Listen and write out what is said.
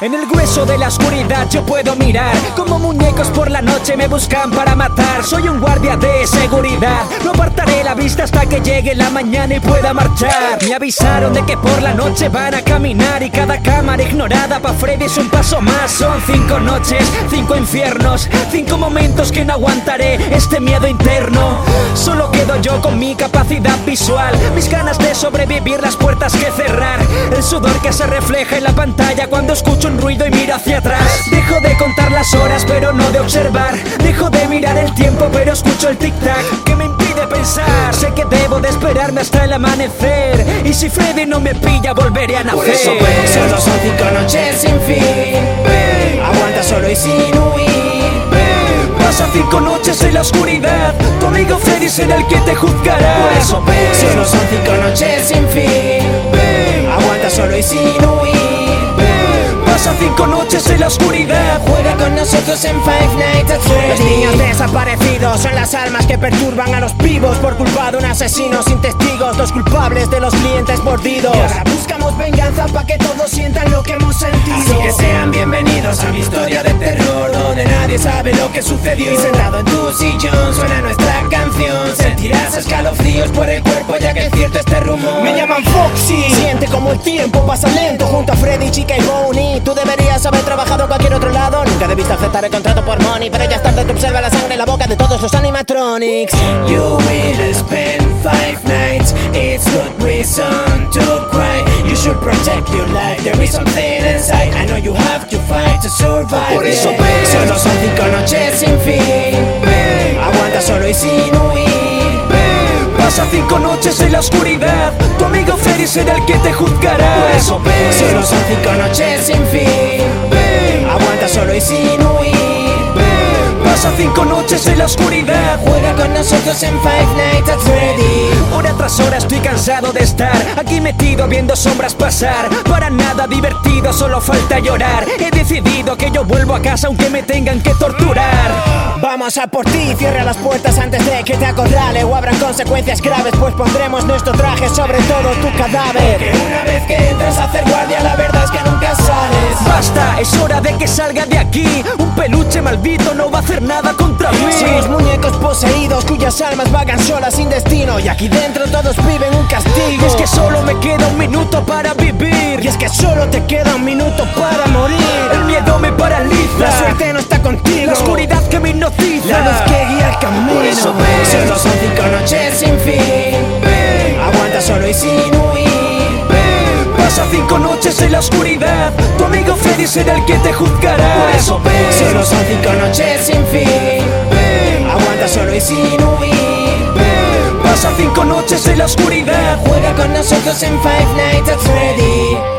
En el grueso de la oscuridad yo puedo mirar. Como muñecos por la noche me buscan para matar. Soy un guardia de seguridad. No apartaré la vista hasta que llegue la mañana y pueda marchar. Me avisaron de que por la noche van a caminar Y cada cámara ignorada pa' Freddy es un paso más. Son cinco noches, cinco infiernos Cinco momentos que no aguantaré este miedo interno. Solo quedo yo con mi capacidad visual. Mis ganas de sobrevivir, las puertas que cerrar. El sudor que se refleja en la pantalla cuando escucho un ruido y miro hacia atrás. Dejo de contar las horas pero no de observar. Dejo de mirar el tiempo pero escucho el tic-tac Que me impide pensar. Sé que debo de esperarme hasta el amanecer. Y si Freddy no me pilla volveré a nacer Por eso ven, solo son cinco noches sin fin. Aguanta solo y sin huir. Pasa cinco noches en la oscuridad. Tu amigo Freddy será el que te juzgará. Por eso ven, solo son cinco noches sin fin. Aguanta solo y sin huir Cinco noches en la oscuridad. Juega con nosotros en Five Nights at Los niños Freddy's desaparecidos son las almas que perturban a los vivos Por culpa de un asesino sin testigos. Los culpables de los clientes mordidos. Y ahora buscamos venganza pa' que todos sientan lo que hemos sentido. Así que sean bienvenidos a mi historia de terror Donde nadie sabe lo que sucedió. Y sentado en tu sillón suena nuestra canción. Sentirás escalofríos por el cuerpo ya que es cierto este rumor. Me llaman Foxy el tiempo pasa lento Junto a Freddy, Chica y Bonnie Tú deberías haber trabajado en cualquier otro lado Nunca debiste aceptar el contrato por money Pero ya es tarde, te observa la sangre en la boca de todos los animatronics You will spend five nights. It's good reason to cry. You should protect your life. There is something inside. I know you have to fight to survive. Por eso ven. Solo son cinco noches sin fin. Aguanta solo y sin huir. Pasa cinco noches en la oscuridad. Tu amigo Freddy será el que te juzgará. Por eso ven Solo son cinco noches sin fin. Aguanta solo y sin huir. Pasa cinco noches en la oscuridad. Juega con nosotros en Five Nights at Freddy. Hora tras hora estoy cansado de estar Aquí metido viendo sombras pasar. Para nada divertido, solo falta llorar. He decidido que yo vuelvo a casa aunque me tengan que torturar Vamos a por ti, cierra las puertas antes de que te acorrale O habrán consecuencias graves Pues pondremos nuestro traje sobre todo tu cadáver. Que una vez que entras a hacer guardia, la verdad es que nunca sales. Basta, es hora de que salga de aquí. Un peluche maldito no va a hacer nada contra mí. Somos muñecos poseídos cuyas almas vagan solas sin destino Y aquí dentro todos viven un castigo. Y es que solo me queda un minuto para vivir. Y es que solo te queda un minuto para morir. El miedo me paraliza. La suerte no está eso ven. Solo son cinco noches sin fin. Aguanta solo y sin huir. Pasa cinco noches en la oscuridad Tu amigo Freddy será el que te juzgará Por eso ven Solo son cinco noches sin fin. Aguanta solo y sin huir. Pasa cinco noches en la oscuridad Juega con nosotros en Five Nights at Freddy.